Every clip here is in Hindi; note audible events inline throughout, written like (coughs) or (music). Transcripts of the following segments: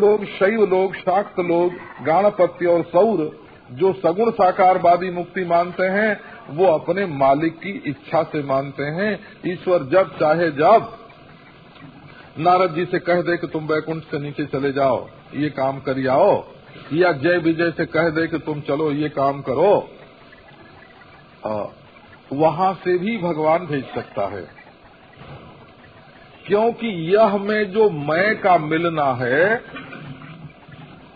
लोग शैव लोग, शाक्त लोग, गाणपत्य और सौर, जो सगुण साकारवादी मुक्ति मानते हैं, वो अपने मालिक की इच्छा से मानते हैं। ईश्वर जब चाहे जब। नारद जी से कह दे कि तुम बैकुंठ से नीचे चले जाओ, ये काम कर आओ। या जय विजय से कह दे कि तुम चलो, ये काम करो। वहाँ से भी भगवान भेज सकता है। क्योंकि यह में जो मैं का मिलना है,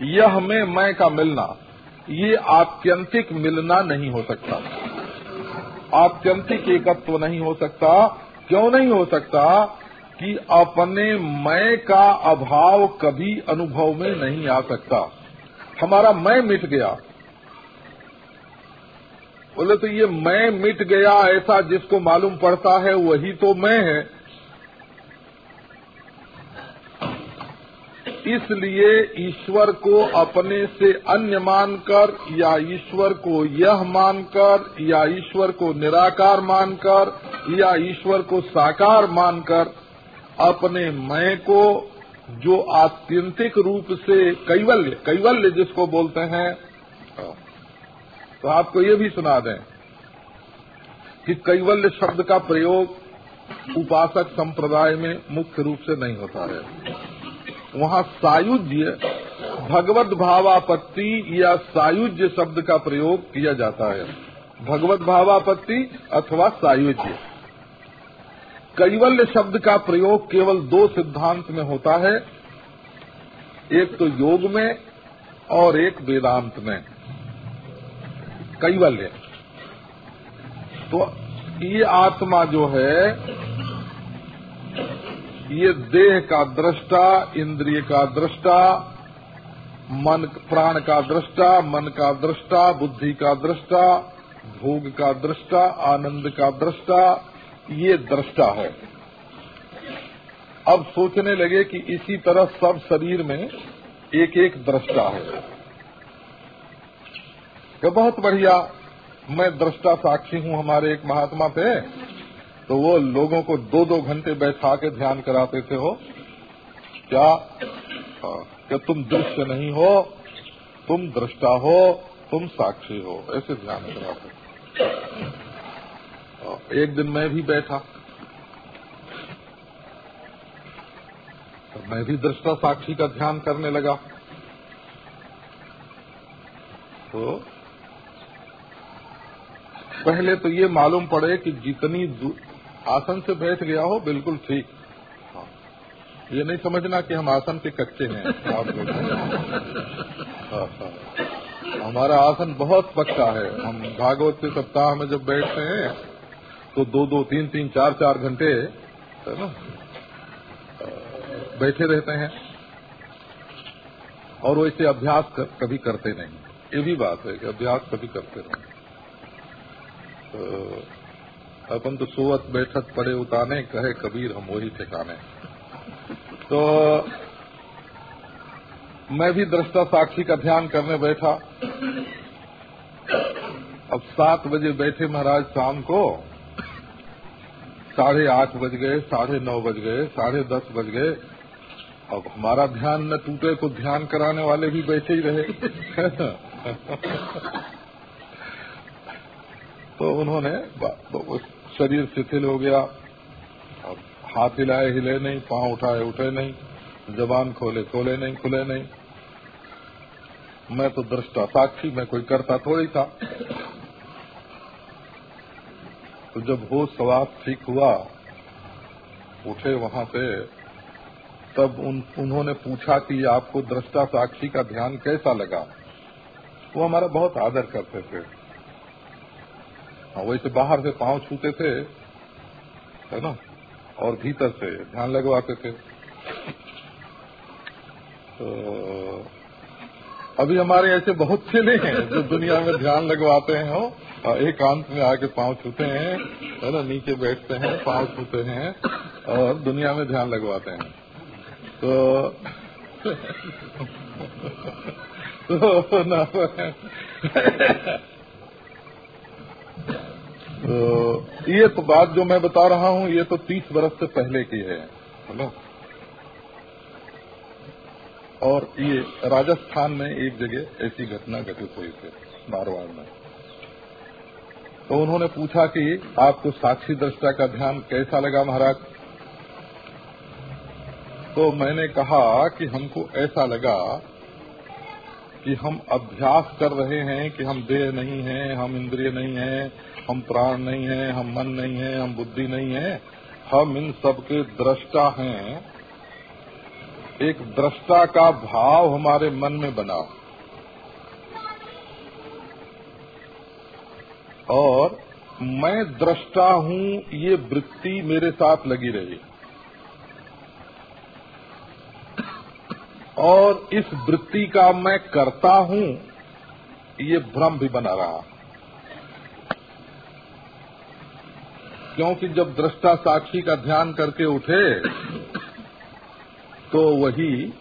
यह में मैं का मिलना, ये आत्यंतिक मिलना नहीं हो सकता। आत्यंतिक एकत्व नहीं हो सकता। क्यों नहीं हो सकता कि अपने मैं का अभाव कभी अनुभव में नहीं आ सकता? हमारा मैं मिट गया। बोले तो ये मैं मिट गया ऐसा जिसको मालूम पड़ता है, वही तो मैं है। इसलिए ईश्वर को अपने से अन्य मानकर या ईश्वर को यह मानकर या ईश्वर को निराकार मानकर या ईश्वर को साकार मानकर अपने मैं को जो आत्यंतिक रूप से कैवल्य कैवल्य जिसको बोलते हैं तो आपको ये भी सुना दें कि कैवल्य शब्द का प्रयोग उपासक संप्रदाय में मुख्य रूप से नहीं होता है। वहाँ सायुज्य, भगवत भावापत्ति या सायुज्य शब्द का प्रयोग किया जाता है। भगवत भावापत्ति अथवा सायुज्य। कैवल्य शब्द का प्रयोग केवल दो सिद्धांत में होता है, एक तो योग में और एक वेदांत में। कैवल्य। तो ये आत्मा जो है ये देह का दृष्टा, इंद्रिय का दृष्टा, मन, प्राण का दृष्टा, मन का दृष्टा, बुद्धि का दृष्टा, भोग का दृष्टा, आनंद का दृष्टा, ये दृष्टा है। अब सोचने लगे कि इसी तरह सब शरीर में एक एक दृष्टा है। तो बहुत बढ़िया, मैं दृष्टा साक्षी हूँ हमारे एक महात्मा थे तो वो लोगों को दो दो घंटे बैठा के ध्यान कराते थे हो। क्या? हाँ, क्या तुम दृश्य नहीं हो? तुम दृष्टा हो तुम साक्षी हो ऐसे ध्यान कराते हाँ, एक दिन मैं भी बैठा। तो मैं भी दृष्टा साक्षी का ध्यान करने लगा। तो पहले तो ये मालूम पड़े कि जितनी आसन से बैठ गया हो बिल्कुल ठीक। हाँ। ये नहीं समझना कि हम आसन के कच्चे हैं आप हाँ, हाँ। हमारा आसन बहुत पक्का है। हम भागवत के सप्ताह में जब बैठते हैं तो दो दो तीन तीन चार चार घंटे है ना बैठे रहते हैं। और वैसे अभ्यास कर, कभी करते नहीं। ये भी बात है कि अभ्यास कभी करते नहीं। तो अपन तो सोवत बैठक पड़े उताने, कहे, कबीर, हम वही ठिकाने तो मैं भी दृष्टा साक्षी का ध्यान करने बैठा। अब सात बजे बैठे महाराज शाम को, साढ़े आठ बज गए, साढ़े नौ बज गए, साढ़े दस बज गए। अब हमारा ध्यान न टूटे तो ध्यान कराने वाले भी बैठे ही रहे। (laughs) तो उन्होंने शरीर शिथिल हो गया। अब हाथ हिलाए हिले नहीं पाँव उठाए उठे नहीं जबान खोले खोले नहीं खुले नहीं। मैं तो दृष्टा साक्षी मैं कोई करता थोड़ी था। तो जब हो सवाब ठीक हुआ उठे वहाँ से तब उन, उन्होंने पूछा कि आपको दृष्टा साक्षी का ध्यान कैसा लगा? वो हमारा बहुत आदर करते थे। हाँ वैसे बाहर से पाँव छूते थे, है ना? और भीतर से ध्यान लगवाते थे। तो अभी हमारे ऐसे बहुत चले हैं जो दुनिया में ध्यान लगवाते हैं, हो। एकांत में आके पाँव छूते हैं, है ना? नीचे बैठते हैं, पाँव छूते हैं और दुनिया में ध्यान लगवाते हैं। तो (laughs) तो ना ये तो बात जो मैं बता रहा हूँ, ये तो तीस वर्ष से पहले की है और ये राजस्थान में एक जगह ऐसी घटना घटित हुई थी, मारवाड़ में। तो उन्होंने पूछा कि आपको साक्षी दृष्टा का ध्यान कैसा लगा महाराज? तो मैंने कहा कि हमको ऐसा लगा कि हम अभ्यास कर रहे हैं कि हम देह नहीं हैं, हम इंद्रिय नहीं हैं हम प्राण नहीं है, हम मन नहीं है, हम बुद्धि नहीं है। हम इन सबके दृष्टा हैं। एक दृष्टा का भाव हमारे मन में बना। और मैं दृष्टा हूँ, ये वृत्ति मेरे साथ लगी रही। और इस वृत्ति का मैं करता हूँ, ये भ्रम भी बना रहा। क्योंकि जब दृष्टा साक्षी का ध्यान करके उठे तो वही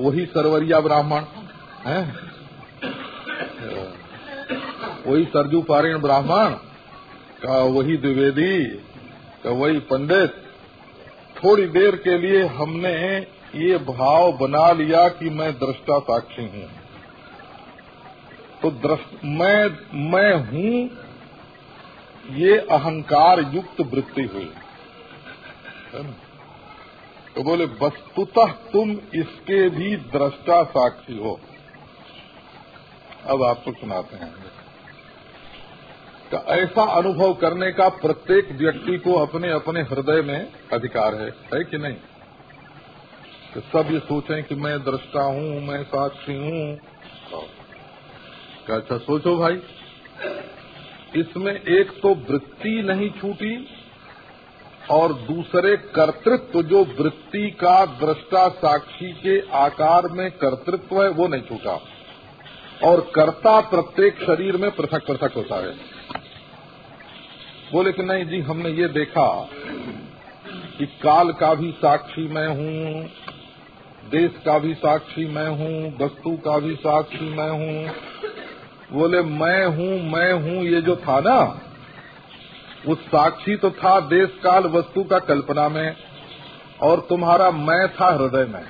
वही सरवरिया ब्राह्मण, है? वही सरजू पारीण ब्राह्मण, का वही द्विवेदी, का वही पंडित, थोड़ी देर के लिए हमने ये भाव बना लिया कि मैं दृष्टा साक्षी हूँ। तो मैं मैं हूँ ये अहंकार युक्त वृत्ति हुई। तो बोले, वस्तुतः तुम इसके भी दृष्टा साक्षी हो। अब आपको सुनाते हैं। तो ऐसा अनुभव करने का प्रत्येक व्यक्ति को अपने अपने हृदय में अधिकार है है कि नहीं? तो सब ये सोचें कि मैं दृष्टा हूँ, मैं साक्षी हूँ। अच्छा सोचो भाई। इसमें एक तो वृत्ति नहीं छूटी और दूसरे कर्तृत्व, जो वृत्ति का दृष्टा साक्षी के आकार में कर्तृत्व है, वो नहीं छूटा। और कर्ता प्रत्येक शरीर में पृथक पृथक होता है। बोले कि नहीं जी, हमने ये देखा कि काल का भी साक्षी मैं हूँ, देश का भी साक्षी मैं हूँ, वस्तु का भी साक्षी मैं हूँ बोले, मैं हूँ मैं हूँ, ये जो था ना, वो साक्षी तो था देश काल वस्तु का कल्पना में, और तुम्हारा मैं था हृदय में।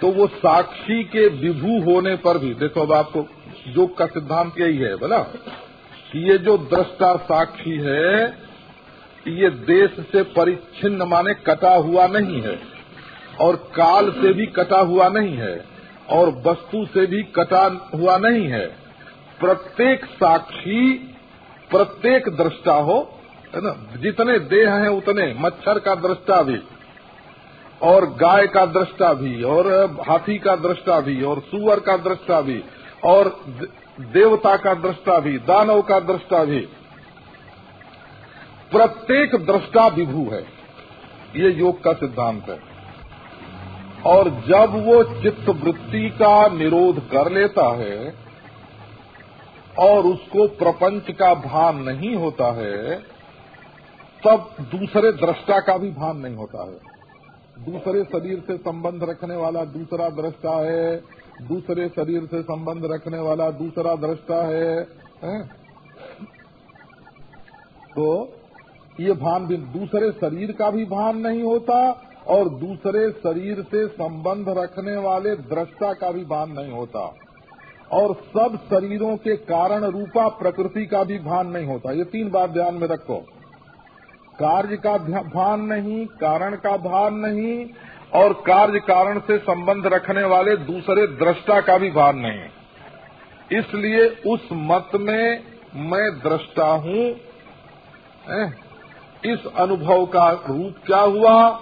तो वो साक्षी के विभू होने पर भी, देखो अब आपको योग का सिद्धांत यही है, बोला, कि ये जो दृष्टा साक्षी है ये देश से परिच्छिन्न माने कटा हुआ नहीं है, और काल से भी कटा हुआ नहीं है। और वस्तु से भी कटा हुआ नहीं है। प्रत्येक साक्षी, प्रत्येक दृष्टा हो, है ना? जितने देह हैं उतने, मच्छर का दृष्टा भी, और गाय का दृष्टा भी, और हाथी का दृष्टा भी, और सुअर का दृष्टा भी, और देवता का दृष्टा भी, दानव का दृष्टा भी। प्रत्येक दृष्टा विभू है। ये योग का सिद्धांत है। और जब वो चित्त वृत्ति का निरोध कर लेता है और उसको प्रपंच का भान नहीं होता है तब दूसरे दृष्टा का भी भान नहीं होता है दूसरे शरीर से संबंध रखने वाला दूसरा दृष्टा है दूसरे शरीर से संबंध रखने वाला दूसरा दृष्टा है, है? तो ये भान भी दूसरे शरीर का भी भान नहीं होता और दूसरे शरीर से संबंध रखने वाले दृष्टा का भी भान नहीं होता। और सब शरीरों के कारण रूपा प्रकृति का भी भान नहीं होता। ये तीन बात ध्यान में रखो। कार्य का भान नहीं, कारण का भान नहीं, और कार्य कारण से संबंध रखने वाले दूसरे दृष्टा का भी भान नहीं। इसलिए उस मत में मैं दृष्टा हूँ। इस अनुभव का रूप क्या हुआ?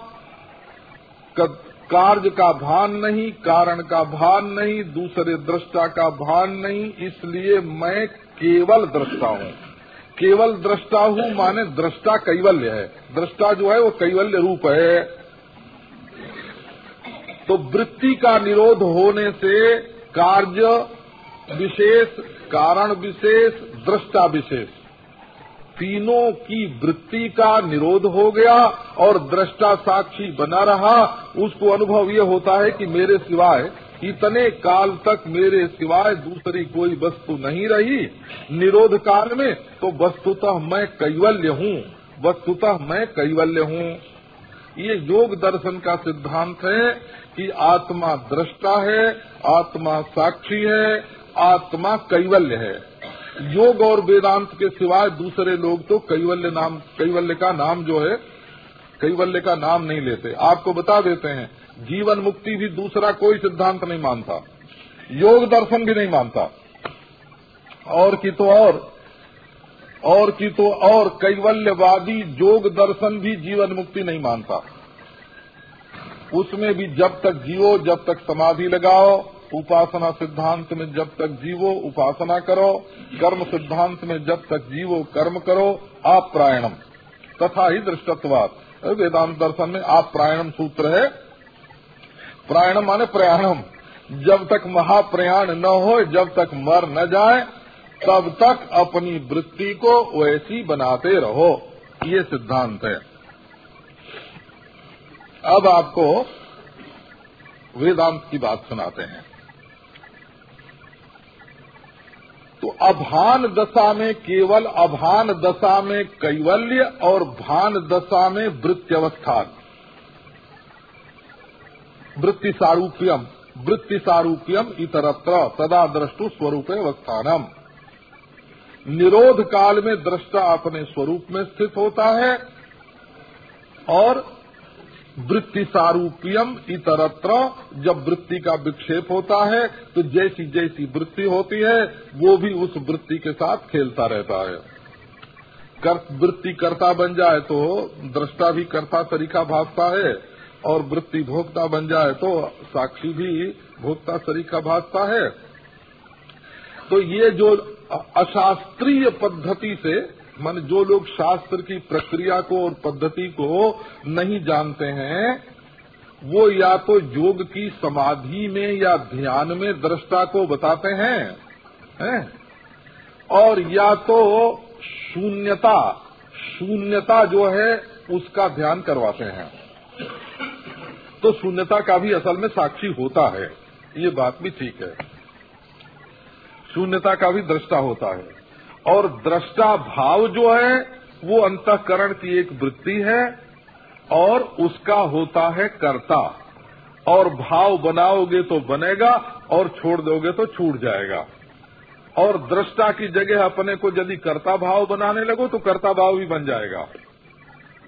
कार्य का भान नहीं, कारण का भान नहीं, दूसरे दृष्टा का भान नहीं, इसलिए मैं केवल दृष्टा हूँ। केवल दृष्टा हूँ माने दृष्टा कैवल्य है। दृष्टा जो है वो कैवल्य रूप है। तो वृत्ति का निरोध होने से कार्य विशेष, कारण विशेष, दृष्टा विशेष। तीनों की वृत्ति का निरोध हो गया और दृष्टा साक्षी बना रहा, उसको अनुभव ये होता है कि मेरे सिवाय इतने काल तक मेरे सिवाय दूसरी कोई वस्तु नहीं रही। निरोध काल में तो वस्तुतः मैं कैवल्य हूँ, वस्तुतः मैं कैवल्य हूँ। ये योग दर्शन का सिद्धांत है कि आत्मा दृष्टा है, आत्मा साक्षी है, आत्मा कैवल्य है। योग और वेदांत के सिवाय दूसरे लोग तो कैवल्य नाम, कैवल्य का नाम जो है, कैवल्य का नाम नहीं लेते। आपको बता देते हैं, जीवन मुक्ति भी दूसरा कोई सिद्धांत नहीं मानता। योग दर्शन भी नहीं मानता। और की तो और और की तो और, कैवल्यवादी योग दर्शन भी जीवन मुक्ति नहीं मानता। उसमें भी जब तक जियो, जब तक समाधि लगाओ उपासना सिद्धांत में जब तक जीवो उपासना करो, कर्म सिद्धांत में जब तक जीवो कर्म करो, आप प्रायणम तथा ही दृष्टत्वाद वेदांत दर्शन में आप प्रायणम सूत्र है। प्रायणम माने प्रयाणम। जब तक महाप्रयाण न हो, जब तक मर न जाए, तब तक अपनी वृत्ति को वैसी बनाते रहो। ये सिद्धांत है। अब आपको वेदांत की बात सुनाते हैं। तो अभान दशा में केवल अभान दशा में कैवल्य और भान दशा में वृत्त्यवस्था। वृत्ति सारूप्यम वृत्ति सारूप्यम इतरत्र तदा द्रष्टु स्वरूप अवस्थानम। निरोध काल में दृष्टा अपने स्वरूप में स्थित होता है और वृत्ति सारूप्यम इतरत्र। जब वृत्ति का विक्षेप होता है तो जैसी जैसी वृत्ति होती है वो भी उस वृत्ति के साथ खेलता रहता है। कर, वृत्ति कर्ता बन जाए तो दृष्टा भी कर्ता तरीका भागता है और वृत्ति भोक्ता बन जाए तो साक्षी भी भोक्ता तरीका भागता है। तो ये जो अशास्त्रीय पद्धति से मन जो लोग शास्त्र की प्रक्रिया को और पद्धति को नहीं जानते हैं, वो या तो योग की समाधि में या ध्यान में दृष्टा को बताते हैं हैं? और या तो शून्यता शून्यता जो है, उसका ध्यान करवाते हैं। तो शून्यता का भी असल में साक्षी होता है। ये बात भी ठीक है। शून्यता का भी दृष्टा होता है। और दृष्टा भाव जो है, वो अंतकरण की एक वृत्ति है और उसका होता है कर्ता। और भाव बनाओगे तो बनेगा और छोड़ दोगे तो छूट जाएगा। और दृष्टा की जगह अपने को यदि कर्ता भाव बनाने लगो तो कर्ता भाव भी बन जाएगा।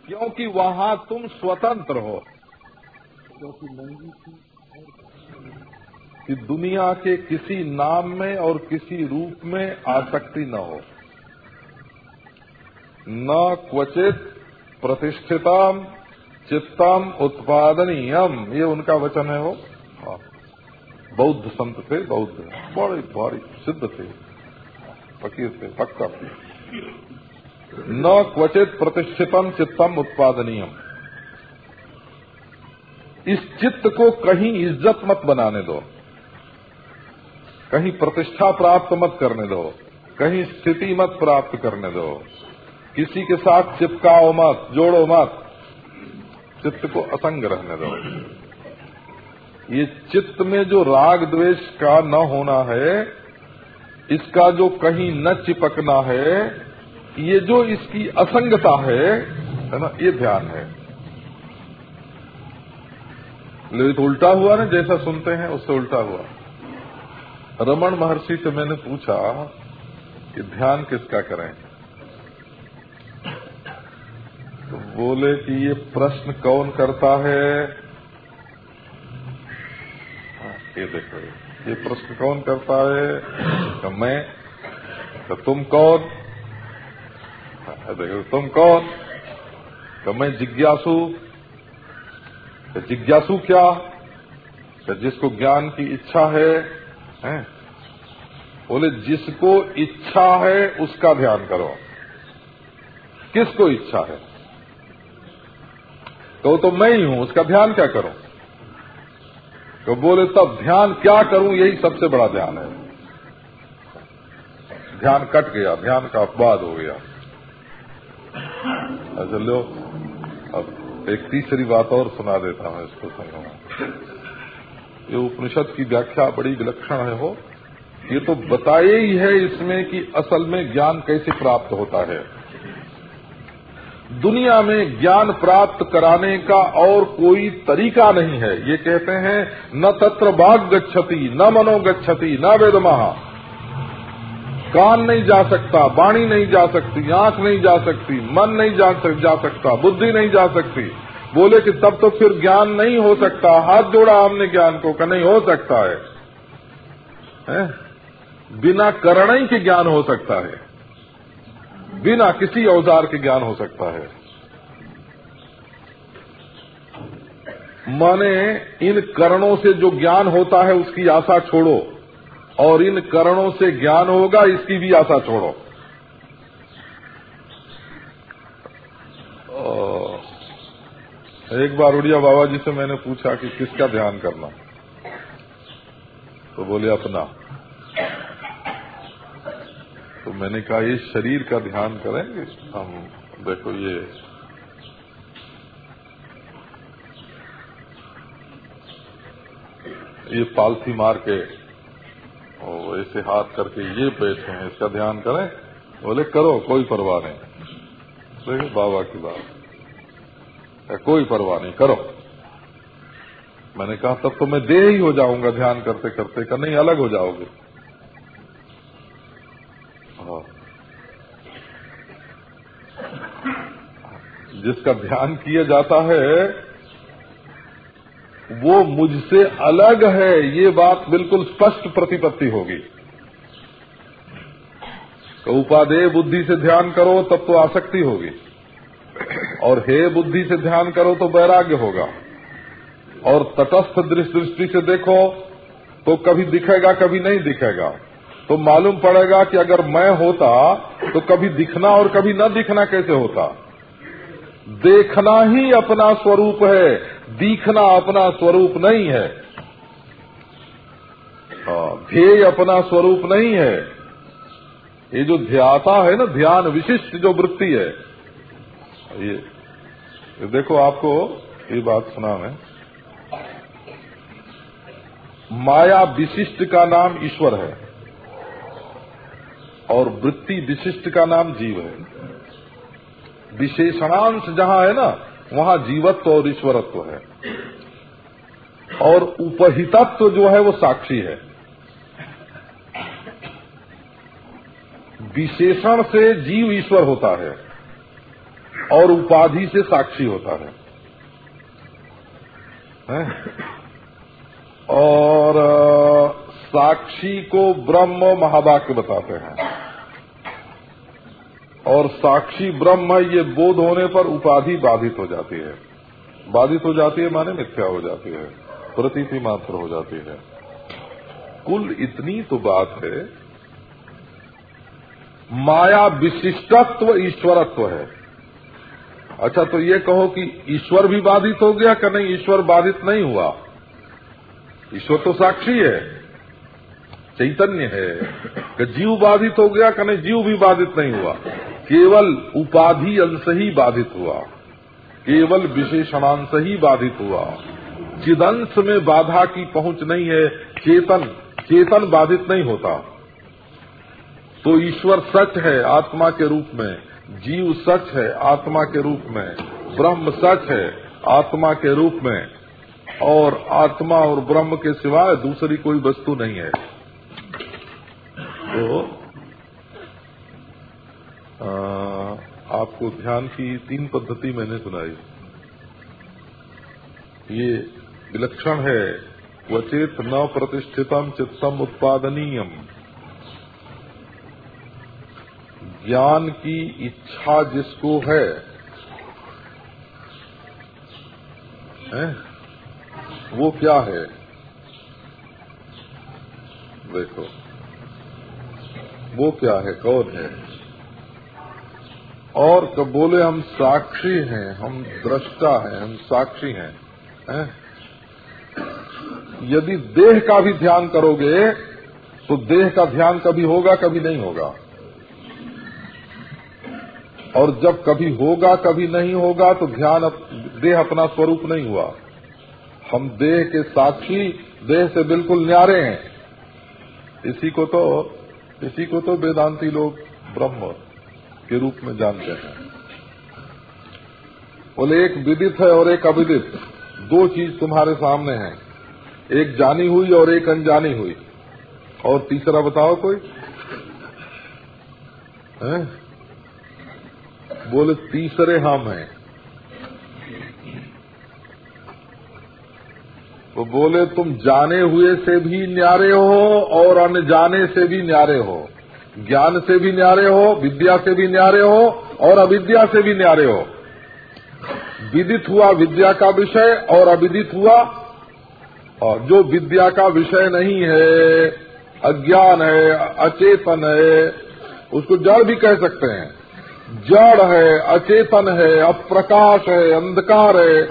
क्योंकि वहाँ तुम स्वतंत्र हो। क्योंकि नंगी थी। कि दुनिया के किसी नाम में और किसी रूप में आसक्ति न हो। न क्वचित प्रतिष्ठितम, चित्तम, उत्पादनीयम, ये उनका वचन है वो। हाँ। बौद्ध संत थे, बौद्ध। बड़े बड़े सिद्ध थे। फकीर थे, पक्का थे। न क्वचित प्रतिष्ठितम, चित्तम, उत्पादनीयम। इस चित्त को कहीं इज़्ज़त मत बनाने दो। कहीं प्रतिष्ठा प्राप्त मत करने दो, कहीं स्थिति मत प्राप्त करने दो। किसी के साथ चिपकाओ मत, जोड़ो मत, चित्त को असंग रहने दो। ये चित्त में जो राग द्वेष का न होना है, इसका जो कहीं न चिपकना है, ये जो इसकी असंगता है है ना, ये ध्यान है। लेकिन उल्टा हुआ ना, जैसा सुनते हैं, उससे उल्टा हुआ। रमन महर्षि से मैंने पूछा कि ध्यान किसका करें? तो बोले कि ये प्रश्न कौन करता है? हाँ, ये देखो ये प्रश्न कौन करता है? तो मैं तो तुम कौन? हाँ, देखो तुम कौन? तो मैं जिज्ञासु। तो जिज्ञासु क्या? तो जिसको ज्ञान की इच्छा है हैं? बोले, जिसको इच्छा है, उसका ध्यान करो। किसको इच्छा है? तो तो मैं ही हूँ, उसका ध्यान क्या करूँ? तो बोले, तब ध्यान क्या करूँ, यही सबसे बड़ा ध्यान है। ध्यान कट गया, ध्यान का अपवाद हो गया। अच्छा लो, अब एक तीसरी बात और सुना देता हूँ इसको सुनो ये उपनिषद की व्याख्या बड़ी विलक्षण है, हो। ये तो बताए ही है इसमें कि असल में ज्ञान कैसे प्राप्त होता है। दुनिया में ज्ञान प्राप्त कराने का और कोई तरीका नहीं है। ये कहते हैं, न तत्र बाघ गच्छति, न मनो गच्छति, न वेदमहा कान नहीं जा सकता, वाणी नहीं जा सकती, आँख नहीं जा सकती, मन नहीं जा सकता, बुद्धि नहीं जा सकती। बोले कि तब तो फिर ज्ञान नहीं हो सकता। हाथ जोड़ा हमने ज्ञान को का नहीं हो सकता है, है? बिना करण ही के ज्ञान हो सकता है। बिना किसी औज़ार के ज्ञान हो सकता है। माने इन करणों से जो ज्ञान होता है उसकी आशा छोड़ो। और इन करणों से ज्ञान होगा इसकी भी आशा छोड़ो। एक बार उड़िया बाबा जी से मैंने पूछा कि किसका ध्यान करना? तो बोले, अपना। तो मैंने कहा, ये शरीर का ध्यान करेंगे? हम, देखो ये। ये पालथी मार के और ऐसे हाथ करके ये बैठे हैं इसका ध्यान करें? बोले, करो, कोई परवाह नहीं। देखो बाबा की बात। कोई परवाह नहीं, करो। मैंने कहा, तब तो मैं दे ही हो जाऊँगा ध्यान करते करते का, नहीं, अलग हो जाओगे। हाँ। जिसका ध्यान किया जाता है, वो मुझसे अलग है, ये बात बिल्कुल स्पष्ट प्रतिपत्ति होगी। तो उपादेय बुद्धि से ध्यान करो, तब तो आसक्ति होगी। और हे बुद्धि से ध्यान करो तो वैराग्य होगा। और तटस्थ दृष्टि से देखो तो कभी दिखेगा कभी नहीं दिखेगा। तो मालूम पड़ेगा कि अगर मैं होता तो कभी दिखना और कभी न दिखना कैसे होता। देखना ही अपना स्वरूप है दिखना अपना स्वरूप नहीं है। हाँ, ध्येय अपना स्वरूप नहीं है। ये जो ध्याता है ना ध्यान विशिष्ट जो वृत्ति है ये, ये देखो, आपको ये बात सुना मैं। माया विशिष्ट का नाम ईश्वर है और वृत्ति विशिष्ट का नाम जीव है। विशेषणांश जहाँ है ना, वहाँ जीवत्व और ईश्वरत्व है। और उपहितत्व जो है, वो साक्षी है। विशेषण से जीव ईश्वर होता है। और उपाधि से साक्षी होता है, है? और साक्षी को ब्रह्म महावाक्य बताते हैं। और साक्षी ब्रह्म ये बोध होने पर उपाधि बाधित हो जाती है। बाधित हो जाती है माने मिथ्या हो जाती है प्रतीति मात्र हो जाती है। कुल इतनी तो बात है माया विशिष्टत्व ईश्वरत्व है। अच्छा तो ये कहो कि ईश्वर भी बाधित हो गया कि नहीं? ईश्वर बाधित नहीं हुआ। ईश्वर तो साक्षी है। चैतन्य है कि जीव बाधित हो गया कने जीव भी बाधित नहीं हुआ। केवल उपाधि अंश ही बाधित हुआ। केवल विशेषणांश ही बाधित हुआ। चिदंश में बाधा की पहुँच नहीं है। चेतन चेतन बाधित नहीं होता। तो ईश्वर सच है आत्मा के रूप में। जीव सच है आत्मा के रूप में ब्रह्म सच है आत्मा के रूप में और आत्मा और ब्रह्म के सिवाय दूसरी कोई वस्तु नहीं है। तो आ, आपको ध्यान की तीन पद्धति मैंने सुनाई। ये विलक्षण है क्वचित न प्रतिष्ठितम चित्तम उत्पादनीयम। ज्ञान की इच्छा जिसको है, है? वो क्या है? देखो वो क्या है? कौन है? और कब बोले हम साक्षी हैं हम दृष्टा हैं हम साक्षी हैं है? यदि देह का भी ध्यान करोगे तो देह का ध्यान कभी होगा कभी नहीं होगा। और जब कभी होगा, कभी नहीं होगा तो ध्यान देह अपना स्वरूप नहीं हुआ। हम देह के साक्षी, देह से बिल्कुल न्यारे हैं। इसी को तो इसी को तो वेदांती लोग ब्रह्म के रूप में जानते हैं। बोले, एक विदित है और एक अविदित। दो चीज़ तुम्हारे सामने है। एक जानी हुई और एक अनजानी हुई। और तीसरा बताओ कोई? है? बोले, तीसरे हम हैं। वो बोले, तुम जाने हुए से भी न्यारे हो और अनजाने से भी न्यारे हो। ज्ञान से भी न्यारे हो, विद्या से भी न्यारे हो और अविद्या से भी न्यारे हो। विदित हुआ विद्या का विषय और अविदित हुआ और जो विद्या का विषय नहीं है, अज्ञान है, अचेतन है, उसको जड़ भी कह सकते हैं। जड़ है, अचेतन है, अप्रकाश है, अंधकार है।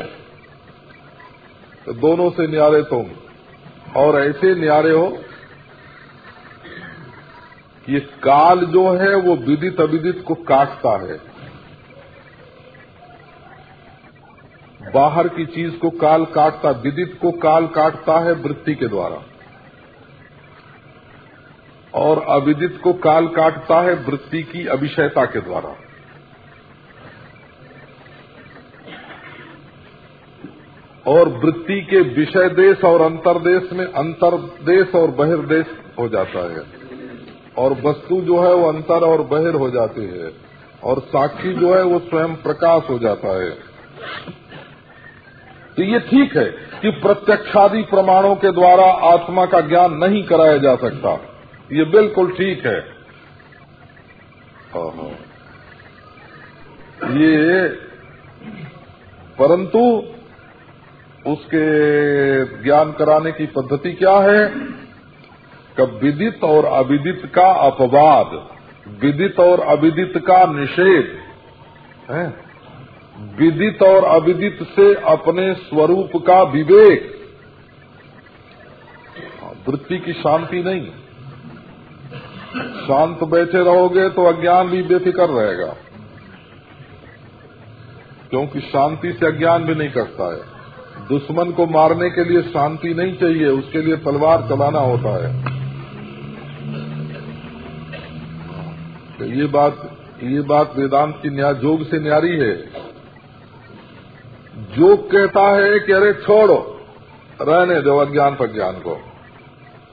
तो दोनों से न्यारे तुम। और ऐसे न्यारे हो कि काल जो है, वो विदित अविदित को काटता है। बाहर की चीज़ को काल काटता, विदित को काल काटता है वृत्ति के द्वारा। और अविदित को काल काटता है वृत्ति की अभिषयता के द्वारा। और वृत्ति के विषय देश और अंतरदेश में अंतरदेश और बहिर्देश हो जाता है। और वस्तु जो है वो अंतर और बहिर हो जाती है। और साक्षी जो है वो स्वयं प्रकाश हो जाता है। तो ये ठीक है कि प्रत्यक्षादि प्रमाणों के द्वारा आत्मा का ज्ञान नहीं कराया जा सकता। ये बिल्कुल ठीक है। ये परंतु उसके ज्ञान कराने की पद्धति क्या है? कब विदित और अविदित का अपवाद विदित और अविदित का निषेध है? विदित और अविदित से अपने स्वरूप का विवेक। वृत्ति की शांति नहीं। शांत बैठे रहोगे तो अज्ञान भी बेफिक्र रहेगा। क्योंकि शांति से अज्ञान भी नहीं करता है। दुश्मन को मारने के लिए शांति नहीं चाहिए, उसके लिए तलवार चलाना होता है। तो ये बात ये बात वेदांत की न्याय, जोग से न्यारी है। जोग कहता है कि अरे छोड़ो, रहने दो अज्ञान पर ज्ञान को।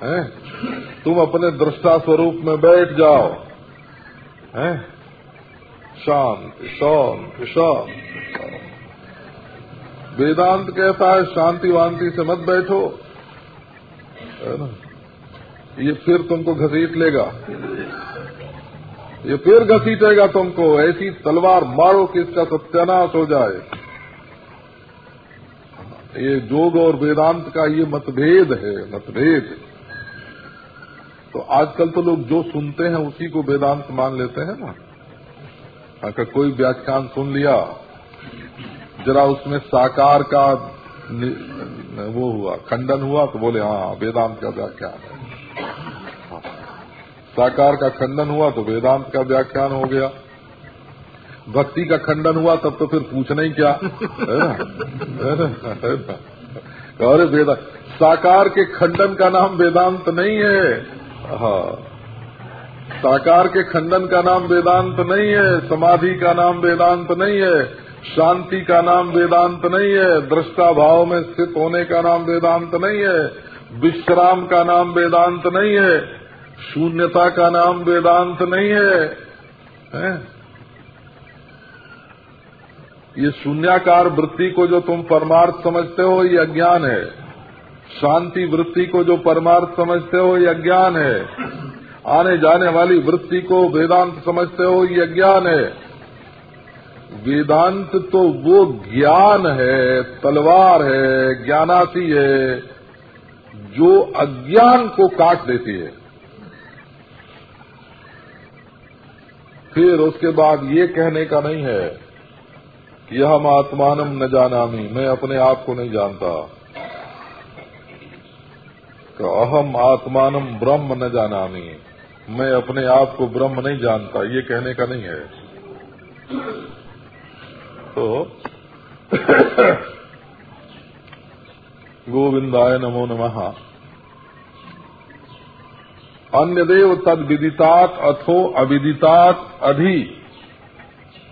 हैं? तुम अपने दृष्टा स्वरूप में बैठ जाओ। हैं? शांति शांति शांति। वेदांत कहता है शांति वांति से मत बैठो। है ना? ये फिर तुमको घसीट लेगा। ये फिर घसीटेगा तुमको, ऐसी तलवार मारो कि इसका सत्यानाश हो जाए। ये योग और वेदांत का ये मतभेद है, मतभेद। तो आजकल तो लोग जो सुनते हैं उसी को वेदांत मान लेते हैं ना। अगर कोई व्याख्यान सुन लिया, जरा उसमें साकार का वो हुआ, खंडन हुआ तो बोले हाँ वेदांत का व्याख्यान है। हाँ। साकार का खंडन हुआ तो वेदांत का व्याख्यान हो गया। भक्ति का खंडन हुआ, तब तो फिर पूछना ही क्या? अरे वेदांत साकार के खंडन का नाम वेदांत नहीं है। हाँ साकार के खंडन का नाम वेदांत नहीं है समाधि का नाम वेदांत नहीं है शांति का नाम वेदांत नहीं है दृष्टा भाव में स्थित होने का नाम वेदांत नहीं है विश्राम का नाम वेदांत नहीं है शून्यता का नाम वेदांत नहीं है, है? ये शून्याकार वृत्ति को जो तुम परमार्थ समझते हो ये अज्ञान है शांति वृत्ति को जो परमार्थ समझते हो, ये अज्ञान है। आने जाने वाली वृत्ति को वेदांत समझते हो, ये अज्ञान है। वेदांत तो वो ज्ञान है, तलवार है, ज्ञानासी है, जो अज्ञान को काट देती है। फिर उसके बाद ये कहने का नहीं है यह हम आत्मानम न जाना मैं अपने आप को नहीं जानता। तो अहम आत्मानम ब्रह्म न जानामी। मैं अपने आप को ब्रह्म नहीं जानता, ये कहने का नहीं है। तो (coughs) गोविंदाय नमो नमः। अन्य देव तद विदितात अथो अविदितात अधि।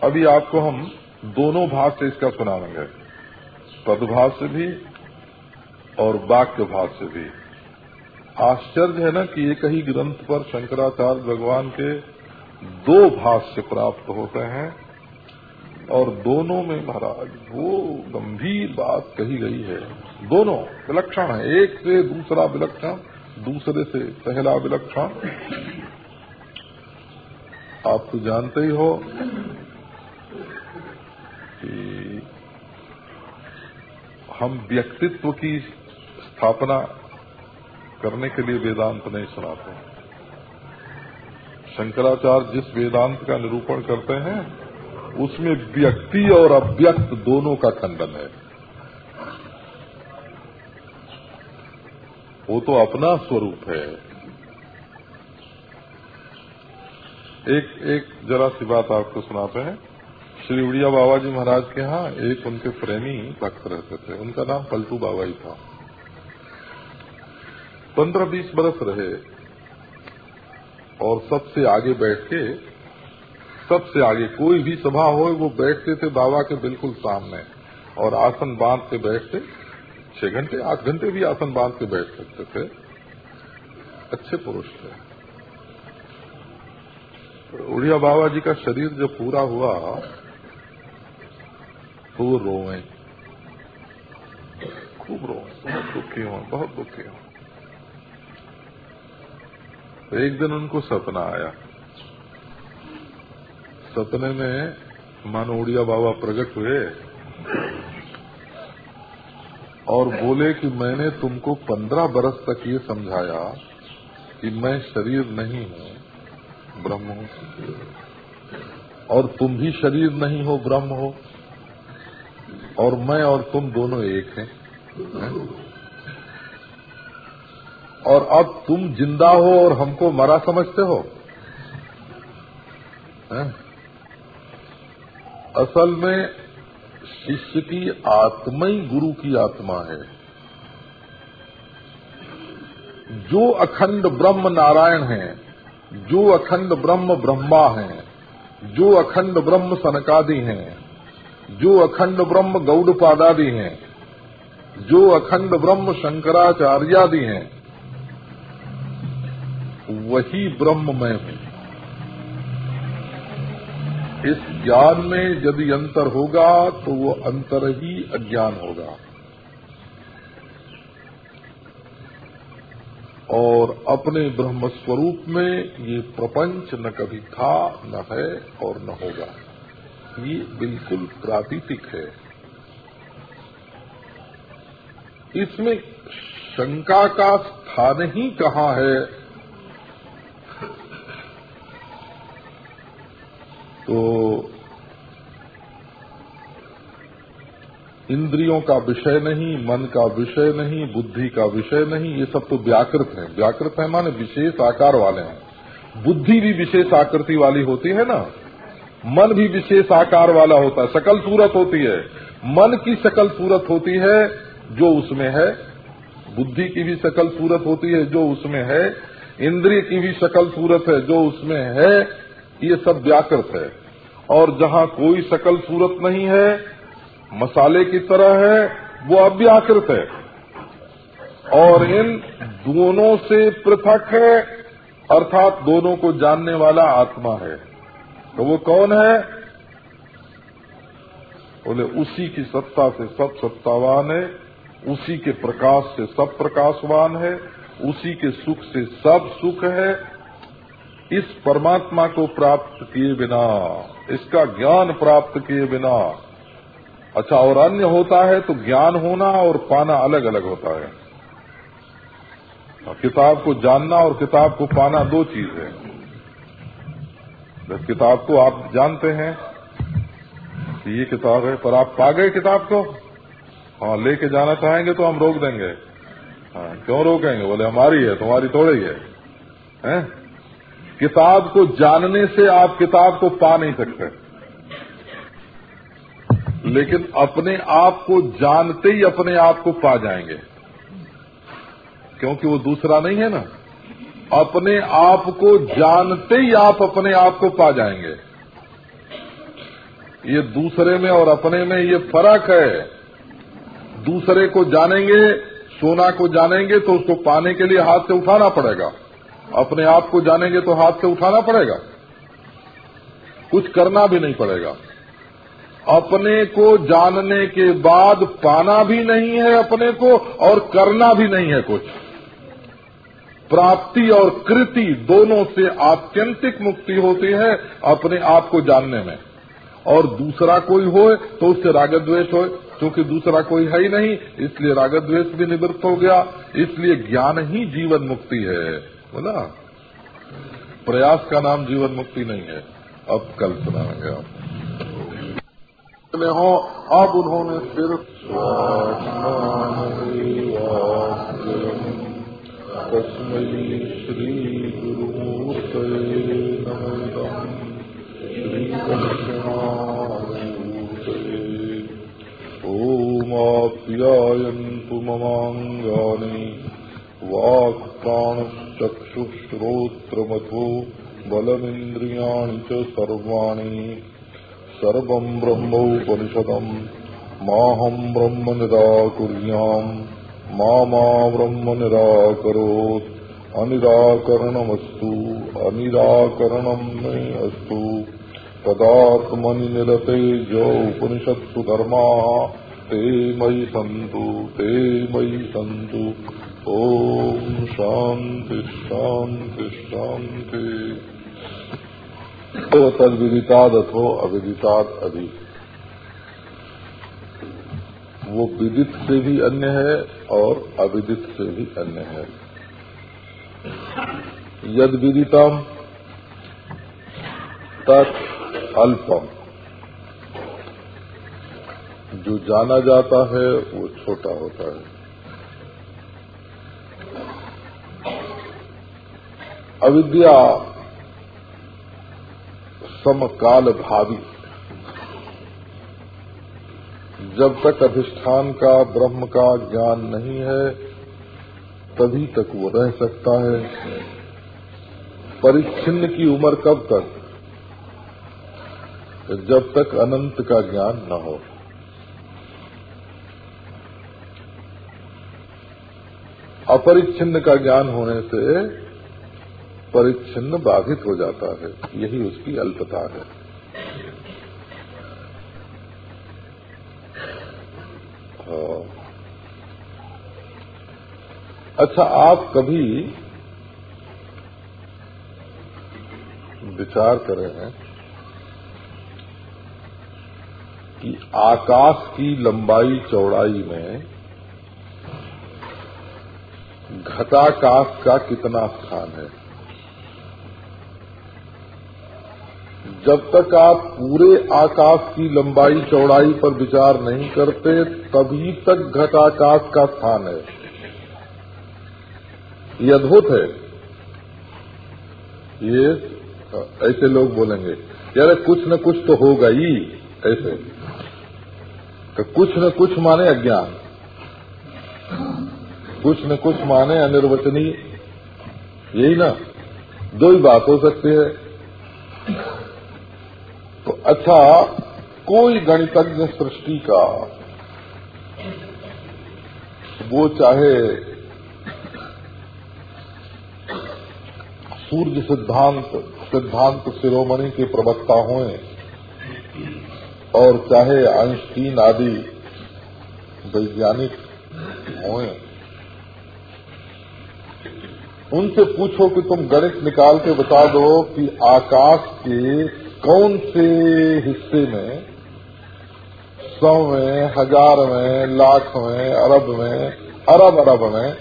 अभी आपको हम दोनों भाग से इसका सुनाएँगे। पदभाष्य भी और वाक्य भाष्य भी। आश्चर्य है ना कि एक ही ग्रंथ पर शंकराचार्य भगवान के दो भाष्य प्राप्त होते हैं और दोनों में महाराज वो गंभीर बात कही गई है। दोनों विलक्षण है। एक से दूसरा विलक्षण, दूसरे से पहला विलक्षण। आप तो जानते ही हो कि हम व्यक्तित्व की स्थापना करने के लिए वेदांत नहीं सुनाते शंकराचार्य जिस वेदांत का निरूपण करते हैं, उसमें व्यक्ति और अव्यक्त दोनों का खंडन है। वो तो अपना स्वरूप है। एक एक जरा सी बात आपको सुनाते हैं। श्री उड़िया बाबा जी महाराज के यहाँ एक उनके प्रेमी भक्त रहते थे। उनका नाम पलटू बाबा ही था। पंद्रह बीस बरस रहे और सबसे आगे बैठ के, सबसे आगे कोई भी सभा हो, वो बैठते थे बाबा के बिल्कुल सामने और आसन बाँध के बैठते, छह घंटे, आठ घंटे भी आसन बाँध के बैठ सकते थे। अच्छे पुरुष थे। उड़िया बाबा जी का शरीर जब पूरा हुआ तो रोए। खूब रोए, बहुत दुखी हो बहुत दुखी हो तो एक दिन उनको सपना आया। सपने में मानोड़िया बाबा प्रकट हुए और बोले कि मैंने तुमको पंद्रह बरस तक ये समझाया कि मैं शरीर नहीं हूँ, ब्रह्म हूँ। और तुम भी शरीर नहीं हो, ब्रह्म हो। और मैं और तुम दोनों एक हैं, है? और अब तुम ज़िंदा हो और हमको मरा समझते हो है? असल में शिष्य की आत्मा ही गुरु की आत्मा है जो अखंड ब्रह्म नारायण है, जो अखंड ब्रह्म ब्रह्मा है, जो अखंड ब्रह्म सनकादि हैं, जो अखंड ब्रह्म गौड़पादादि हैं, जो अखंड ब्रह्म शंकराचार्यादि हैं वही ब्रह्म मैं हूँ। इस ज्ञान में यदि अंतर होगा तो वो अंतर ही अज्ञान होगा। और अपने ब्रह्म स्वरूप में ये प्रपंच न कभी था, न है और न होगा। ये बिल्कुल प्रातीतिक है। इसमें शंका का स्थान ही कहाँ है तो इंद्रियों का विषय नहीं, मन का विषय नहीं, बुद्धि का विषय नहीं, ये सब तो व्याकृत है। व्याकृत है माने विशेष आकार वाले हैं। बुद्धि भी विशेष आकृति वाली होती है ना? मन भी विशेष आकार वाला होता है, सकल सूरत होती है। मन की सकल सूरत होती है, जो उसमें है। बुद्धि की भी सकल सूरत होती है, जो उसमें है। इंद्रिय की भी सकल सूरत है, जो उसमें है। ये सब व्याकृत है। और जहाँ कोई सकल सूरत नहीं है, मसाले की तरह है, वो अव्याकृत है। और इन दोनों से पृथक है, अर्थात दोनों को जानने वाला आत्मा है। तो वो कौन है? बोले, उसी की सत्ता से सब सत्तावान है, उसी के प्रकाश से सब प्रकाशवान है, उसी के सुख से सब सुख है इस परमात्मा को प्राप्त किए बिना इसका ज्ञान प्राप्त किए बिना अच्छा और अन्य होता है तो ज्ञान होना और पाना अलग अलग होता है। किताब को जानना और किताब को पाना दो चीज़ है। जब किताब को आप जानते हैं कि ये किताब है पर आप पा गए किताब को हाँ लेके जाना चाहेंगे तो हम रोक देंगे। हाँ क्यों रोकेंगे? बोले हमारी है तुम्हारी थोड़ी है, है? किताब को जानने से आप किताब को पा नहीं सकते। लेकिन अपने आप को जानते ही अपने आप को पा जाएँगे। क्योंकि वो दूसरा नहीं है ना? अपने आप को जानते ही आप अपने आप को पा जाएँगे। ये दूसरे में और अपने में ये फ़र्क है। दूसरे को जानेंगे, सोना को जानेंगे तो उसको पाने के लिए हाथ से उठाना पड़ेगा। अपने आप को जानेंगे तो हाथ से उठाना पड़ेगा। कुछ करना भी नहीं पड़ेगा। अपने को जानने के बाद पाना भी नहीं है अपने को और करना भी नहीं है कुछ। प्राप्ति और कृति दोनों से आत्यंतिक मुक्ति होती है अपने आप को जानने में। और दूसरा कोई हो तो उससे रागद्वेष हो क्योंकि दूसरा कोई है ही नहीं, इसलिए रागद्वेष भी निवृत्त हो गया, इसलिए ज्ञान ही जीवन मुक्ति है। बोला। प्रयास का नाम जीवन मुक्ति नहीं है अब कल सुनाएँगे आप। हो अब उन्होंने सिर्फ़ तस्मयी श्री नमदम श्री ओमाप्यायन्तु ममाङ्गानि। वाक्प्राणश्चक्षुश्रोत्रमथो बलमिन्द्रियाणि च सर्वाणि। सर्वम् ब्रह्मोपनिषदम् माहम् ब्रह्म निराकुर्याम् मा मा ब्रह्म निराकरोत् अनिराकरणमस्तु। अनिराकरणम् मे अस्तु। तदात्मनि निरते जो उपनिषत्सु धर्माः। ते मयि सन्तु, ते मयि सन्तु। ॐ शान्ति शान्ति शान्ति तो तद अथो अविदिताद अधिक वो विदित से भी अन्य है और अविदित से भी अन्य है। यद विदितम, तत् अल्पम। जो जाना जाता है, वो छोटा होता है। अविद्या समकाल भावी जब तक अधिष्ठान का, ब्रह्म का ज्ञान नहीं है, तभी तक वो रह सकता है। परिच्छिन्न की उम्र कब तक? जब तक अनंत का ज्ञान न हो। अपरिच्छिन्न का ज्ञान होने से परिच्छिन्न बाधित हो जाता है। यही उसकी अल्पता है। हाँ। अच्छा आप कभी विचार करें हैं कि आकाश की लंबाई चौड़ाई में घटाकाश का कितना स्थान है? जब तक आप पूरे आकाश की लंबाई चौड़ाई पर विचार नहीं करते, तभी तक घटाकाश का स्थान है। ये अद्भुत है। ये, ऐसे लोग बोलेंगे, यार, कुछ न कुछ तो होगा ही। ऐसे। तो कुछ न कुछ माने अज्ञान। कुछ न कुछ माने अनिर्वचनीय। यही ना, दो ही बात हो सकती है। तो अच्छा कोई गणितज्ञ सृष्टि का, वो चाहे सूर्य सिद्धांत सिद्धांत शिरोमणि के प्रवक्ता हों और चाहे आइंस्टीन आदि वैज्ञानिक हों उनसे पूछो कि तुम गणित निकाल के बता दो कि आकाश के कौन से हिस्से में, सौ में, हज़ार में, लाख में, अरब में, अरब अरब में,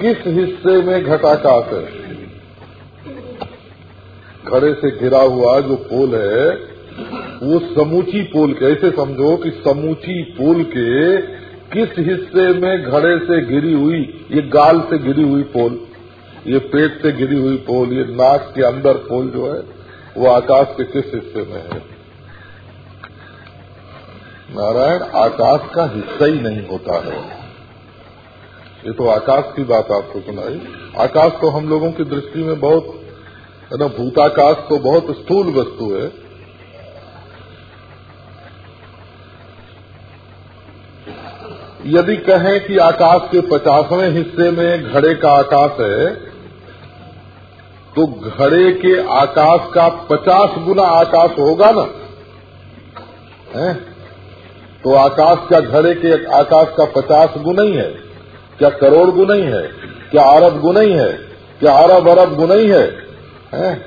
किस हिस्से में घटाकाश है? घड़े से घिरा हुआ जो पोल है, वो समूची पोल के, ऐसे समझो कि समूची पोल के किस हिस्से में घड़े से गिरी हुई, ये गाल से गिरी हुई पोल, ये पेट से गिरी हुई पोल, ये नाक के अंदर पोल जो है वो आकाश के किस हिस्से में है? नारायण, आकाश का हिस्सा ही नहीं होता है। ये तो आकाश की बात आपको सुनाई। आकाश तो हम लोगों की दृष्टि में बहुत, है ना, भूताकाश तो बहुत स्थूल वस्तु है। यदि कहें कि आकाश के पचासवें हिस्से में घड़े का आकाश है तो घड़े के आकाश का पचास गुना आकाश होगा ना? है? तो आकाश क्या घड़े के आकाश का पचास गुना ही है। क्या करोड़ गुना ही है? क्या अरब गुना ही है? क्या अरब अरब गुना ही है, है?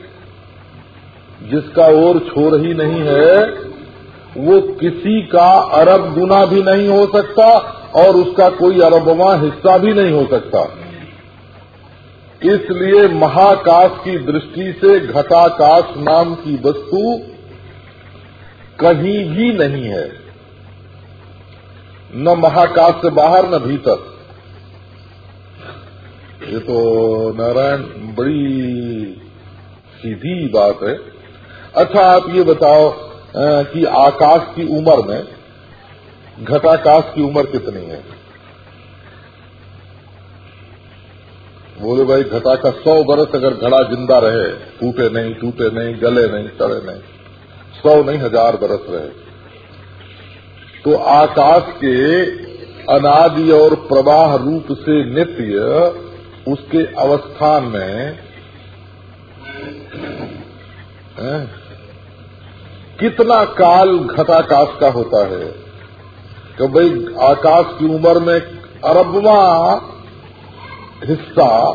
जिसका और छोर ही नहीं है वो किसी का अरब गुना भी नहीं हो सकता और उसका कोई अरबवा हिस्सा भी नहीं हो सकता। इसलिए महाकाश की दृष्टि से घटाकाश नाम की वस्तु कहीं भी नहीं है। न महाकाश से बाहर, न भीतर। ये तो नारायण, बड़ी सीधी बात है। अच्छा आप ये बताओ कि आकाश की उम्र में घटाकाश की उम्र कितनी है? बोले, भाई, घटा का सौ बरस अगर घड़ा ज़िंदा रहे, टूटे नहीं टूटे नहीं, गले नहीं चढ़े नहीं, सौ नहीं, हज़ार बरस रहे तो आकाश के अनादि और प्रवाह रूप से नित्य उसके अवस्थान में, है? कितना काल घटाकाश का होता है कि भाई, आकाश की उम्र में अरबवा हिस्सा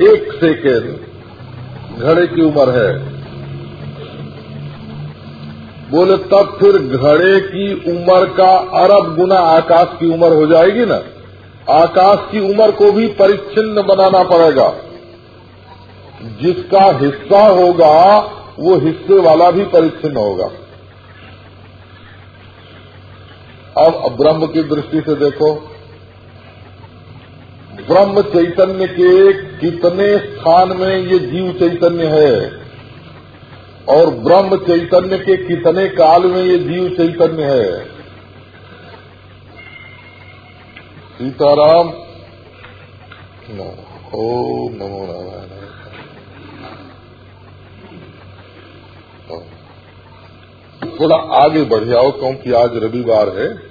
एक सेकेंड घड़े की उम्र है। बोले, तब फिर घड़े की उम्र का अरब गुना आकाश की उम्र हो जाएगी ना? आकाश की उम्र को भी परिच्छिन्न बनाना पड़ेगा। जिसका हिस्सा होगा, वो हिस्से वाला भी परिच्छिन्न होगा। अब ब्रह्म की दृष्टि से देखो। ब्रह्म चैतन्य के कितने स्थान में ये जीव चैतन्य है? और ब्रह्म चैतन्य के कितने काल में ये जीव चैतन्य है? सीताराम। ओम नमो नारायण। थोड़ा आगे बढ़ जाओ क्योंकि आज रविवार है।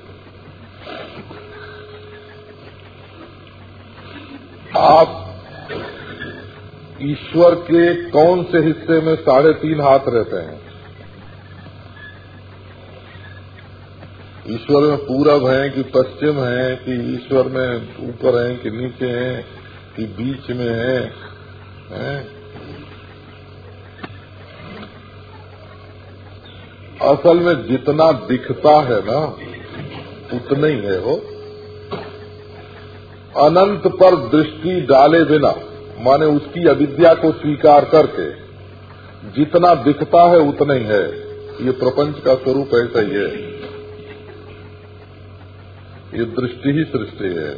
आप ईश्वर के कौन से हिस्से में साढ़े तीन हाथ रहते हैं ईश्वर में पूरब है कि पश्चिम है कि ईश्वर में ऊपर है कि नीचे है कि बीच में है, है? असल में जितना दिखता है ना उतना ही है वो अनंत पर दृष्टि डाले बिना, माने उसकी अविद्या को स्वीकार करके, जितना दिखता है उतना ही। है ये प्रपंच का स्वरूप ऐसा ही है। ये दृष्टि ही सृष्टि है।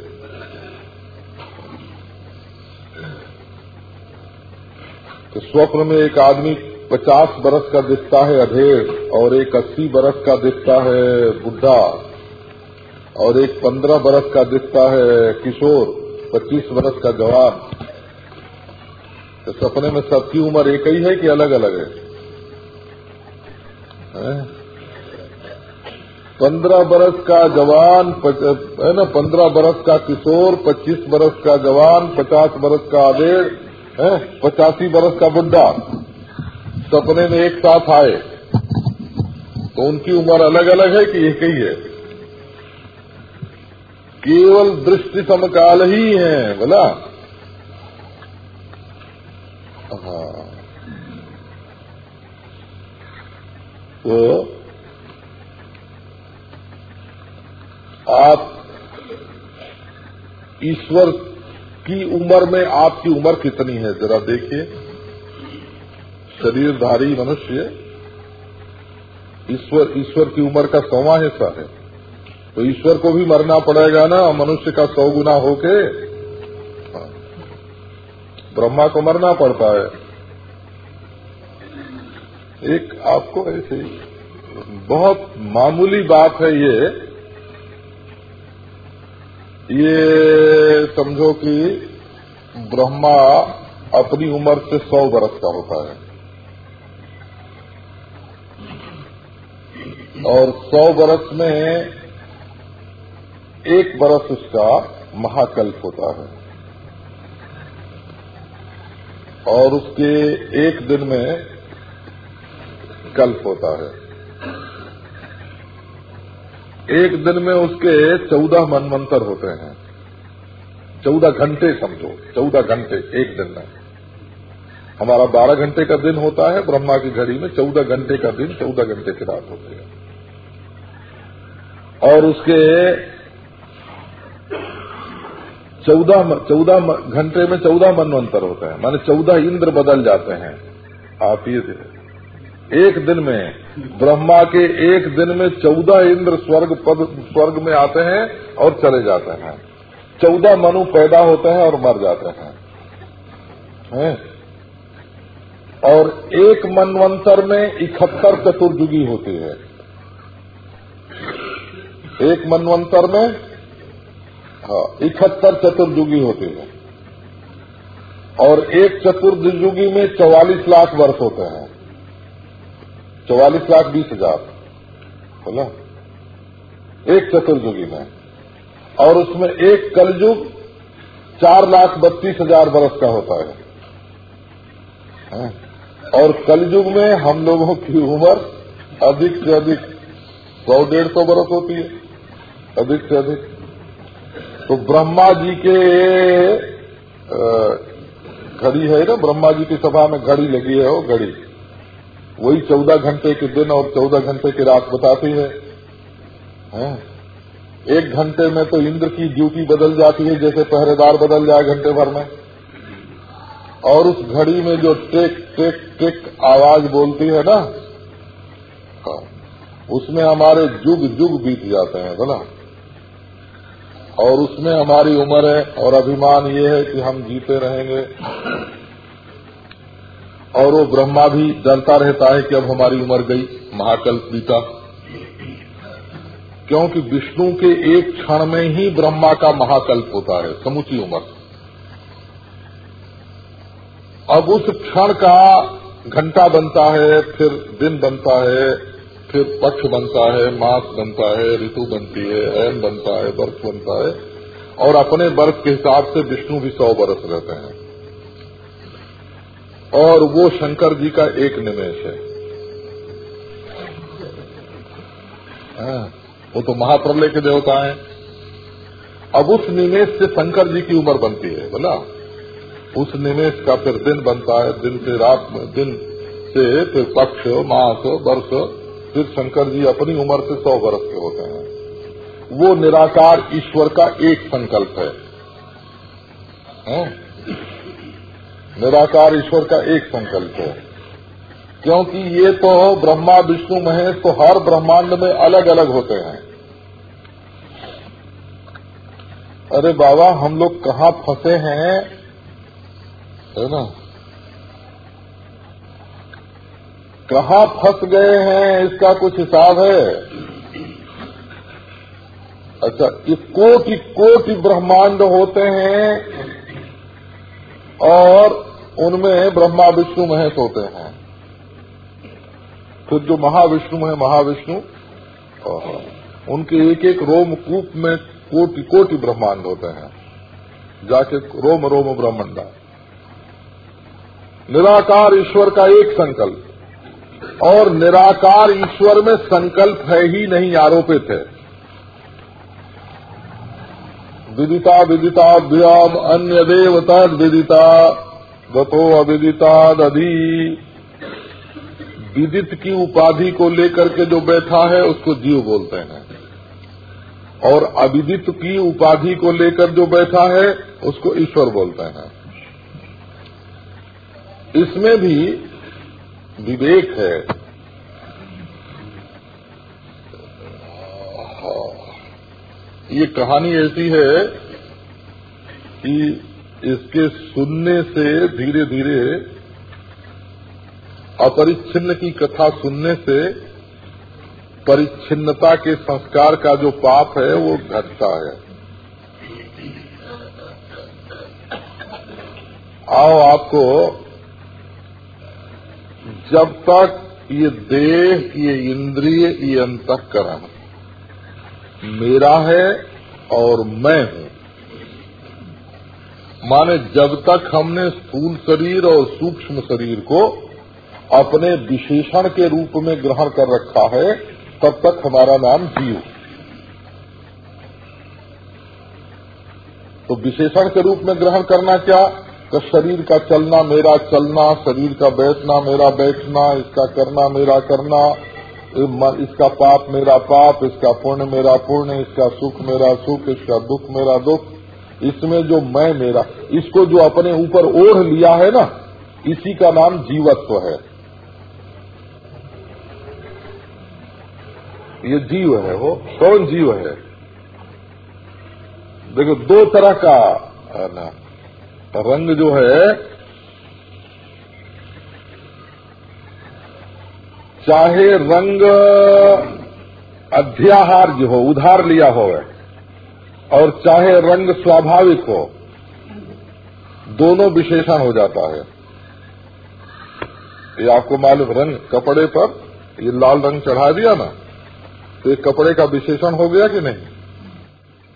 तो स्वप्न में एक आदमी पचास बरस का दिखता है अधेड़ और एक अस्सी बरस का दिखता है बुढ़ा। और एक पंद्रह बरस का दिखता है किशोर पच्चीस बरस का जवान। तो सपने में सबकी उम्र एक ही है कि अलग अलग है, पंद्रह बरस का जवान है ना पंद्रह बरस का किशोर पच्चीस बरस का जवान पचास बरस का आदेड़ है पचासी बरस का बुढ़ा सपने में एक साथ आए। तो उनकी उम्र अलग अलग है कि एक ही है? केवल दृष्टि समकाल ही है, बोला। हाँ। तो आप ईश्वर की उम्र में आपकी उम्र कितनी है, जरा देखिए। शरीरधारी मनुष्य ईश्वर ईश्वर की उम्र का सौवा हिस्सा है। तो ईश्वर को भी मरना पड़ेगा ना, मनुष्य का सौ गुना होके। ब्रह्मा को मरना पड़ता है। एक आपको ऐसे बहुत मामूली बात है ये। ये समझो कि ब्रह्मा अपनी उम्र से सौ बरस का होता है। और सौ बरस में एक बरस उसका महाकल्प होता है। और उसके एक दिन में कल्प होता है। एक दिन में उसके चौदह मनमंत्र होते हैं। चौदह घंटे समझो, चौदह घंटे एक दिन में। हमारा बारह घंटे का दिन होता है, ब्रह्मा की घड़ी में चौदह घंटे का दिन, चौदह घंटे की रात होती है। और उसके चौदह चौदह घंटे में चौदह मनवंतर होते हैं। माने चौदह इंद्र बदल जाते हैं। आप ये एक दिन में, ब्रह्मा के एक दिन में चौदह इंद्र स्वर्ग पद, स्वर्ग में आते हैं और चले जाते हैं। चौदह मनु पैदा होते हैं और मर जाते हैं। है? और एक मनवंतर में इकहत्तर चतुर्युगी होती है। एक मनवंतर में हाँ इकहत्तर चतुर्युगी होती है। और एक चतुर्युगी में चौवालीस लाख वर्ष होते हैं। चौवालीस लाख बीस हज़ार है बोला एक चतुर्युगी में। और उसमें एक कलयुग चार लाख बत्तीस हज़ार बरस का होता है, है? और कलयुग में हम लोगों की उम्र अधिक से अधिक सौ डेढ़ सौ बरस होती है। अधिक से अधिक। तो ब्रह्मा जी के घड़ी है ना? ब्रह्मा जी की सभा में घड़ी लगी है वो घड़ी। वही चौदह घंटे के दिन और चौदह घंटे की रात बताती है, है? एक घंटे में तो इंद्र की ड्यूटी बदल जाती है जैसे पहरेदार बदल जाए घंटे भर में। और उस घड़ी में जो टेक टेक टेक आवाज़ बोलती है ना हाँ, उसमें हमारे जुग जुग बीत जाते हैं बोला और उसमें हमारी उम्र है और अभिमान ये है कि हम जीते रहेंगे। और वो ब्रह्मा भी डरता रहता है कि अब हमारी उम्र गई, महाकल्प बीता क्योंकि विष्णु के एक क्षण में ही ब्रह्मा का महाकल्प होता है, समूची उम्र। अब उस क्षण का घंटा बनता है, फिर दिन बनता है फिर पक्ष बनता है मास बनता है ऋतु बनती है ऐन बनता है वर्ष बनता है और अपने वर्ष के हिसाब से विष्णु भी सौ बरस रहते हैं। और वो शंकर जी का एक निमेश है। हाँ, वो तो महाप्रलय के देवता हैं। अब उस निमेश से शंकर जी की उम्र बनती है बोला। उस निमेश का फिर दिन बनता है दिन से रात दिन से फिर पक्ष मास वर्ष फिर शंकर जी अपनी उम्र से सौ वर्ष के होते हैं। वो निराकार ईश्वर का एक संकल्प है, है? निराकार ईश्वर का एक संकल्प है। क्योंकि ये तो ब्रह्मा विष्णु महेश तो हर ब्रह्मांड में अलग अलग होते हैं। अरे बाबा हम लोग कहाँ फंसे हैं? है ना? कहाँ फंस गए हैं, इसका कुछ हिसाब है? अच्छा ये कोटि कोटि ब्रह्मांड होते हैं और उनमें ब्रह्मा विष्णु महेश होते हैं। फिर जो महाविष्णु है, महाविष्णु उनके एक एक रोम कूप में कोटि कोटि ब्रह्मांड होते हैं, जाके रोम रोम ब्रह्मंडा। निराकार ईश्वर का एक संकल्प। और निराकार ईश्वर में संकल्प है ही नहीं, आरोपित है। विदिता विदिता विदिताभ्याम अन्य देवता विदिता, गतो अविदिता दधी विदित की उपाधि को लेकर के जो बैठा है, उसको जीव बोलते हैं। और अविदित की उपाधि को लेकर जो बैठा है, उसको ईश्वर बोलते हैं। इसमें भी विवेक है। ये कहानी ऐसी है कि इसके सुनने से धीरे धीरे अपरिच्छिन्न की कथा सुनने से परिच्छिन्नता के संस्कार का जो पाप है, वो घटता है। आओ आपको जब तक ये देह, ये इंद्रिय, ये अंतकरण मेरा है और मैं हूँ। माने जब तक हमने स्थूल शरीर और सूक्ष्म शरीर को अपने विशेषण के रूप में ग्रहण कर रखा है, तब तक हमारा नाम जीव। तो विशेषण के रूप में ग्रहण करना क्या? तो शरीर का चलना मेरा चलना, शरीर का बैठना मेरा बैठना, इसका करना मेरा करना इसका पाप मेरा पाप, इसका पुण्य मेरा पुण्य, इसका सुख मेरा सुख, इसका दुख मेरा दुख, इसमें जो मैं मेरा, इसको जो अपने ऊपर ओढ़ लिया है ना, इसी का नाम जीवत्व है। ये जीव है वो, कौन जीव है? देखो, दो तरह का ना रंग जो है, चाहे रंग अध्याहार जो हो, उधार लिया हो, और चाहे रंग स्वाभाविक हो, दोनों विशेषण हो जाता है। ये आपको मालूम, रंग कपड़े पर, ये लाल रंग चढ़ा दिया ना तो ये कपड़े का विशेषण हो गया कि नहीं?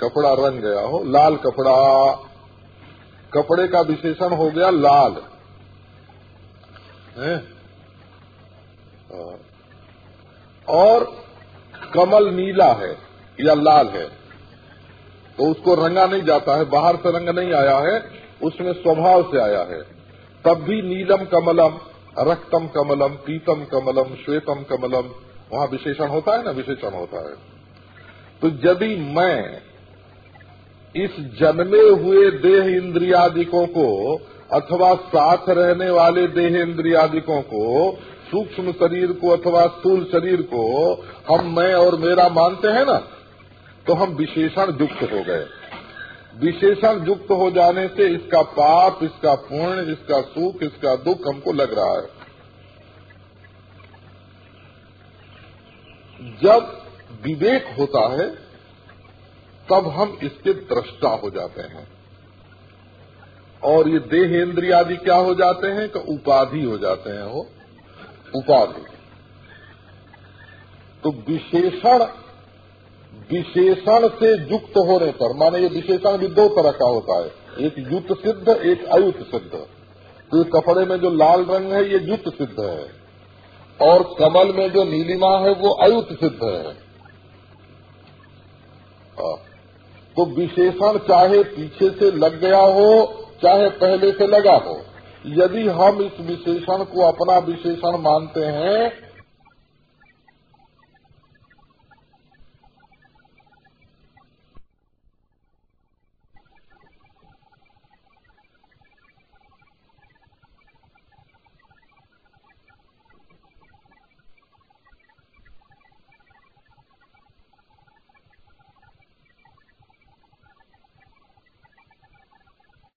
कपड़ा रंग गया हो, लाल कपड़ा कपड़े का विशेषण हो गया लाल। है? और कमल नीला है या लाल है। तो उसको रंगा नहीं जाता है, बाहर से रंग नहीं आया है, उसमें स्वभाव से आया है। तब भी नीलम कमलम, रक्तम कमलम, पीतम कमलम, श्वेतम कमलम, वहाँ विशेषण होता है ना, विशेषण होता है। तो यदि मैं इस जन्मे हुए देह इंद्रियादिकों को अथवा साथ रहने वाले देह इंद्रियादिकों को, सूक्ष्म शरीर को अथवा स्थूल शरीर को हम, मैं और मेरा मानते हैं ना तो हम विशेषण युक्त हो गए। विशेषण युक्त हो जाने से इसका पाप, इसका पुण्य, इसका सुख, इसका दुख हमको लग रहा है। जब विवेक होता है तब हम इसके दृष्टा हो जाते हैं। और ये देह इंद्रिय आदि क्या हो जाते हैं कि उपाधि हो जाते हैं वो। उपाधि। तो विशेषण विशेषण से युक्त होने पर, माने ये विशेषण भी दो तरह का होता है। एक युत सिद्ध, एक अयुत सिद्ध। तो ये कपड़े में जो लाल रंग है, ये युत सिद्ध है। और कमल में जो नीलिमा है, वो अयुत सिद्ध है। हाँ। तो विशेषण चाहे पीछे से लग गया हो, चाहे पहले से लगा हो। यदि हम इस विशेषण को अपना विशेषण मानते हैं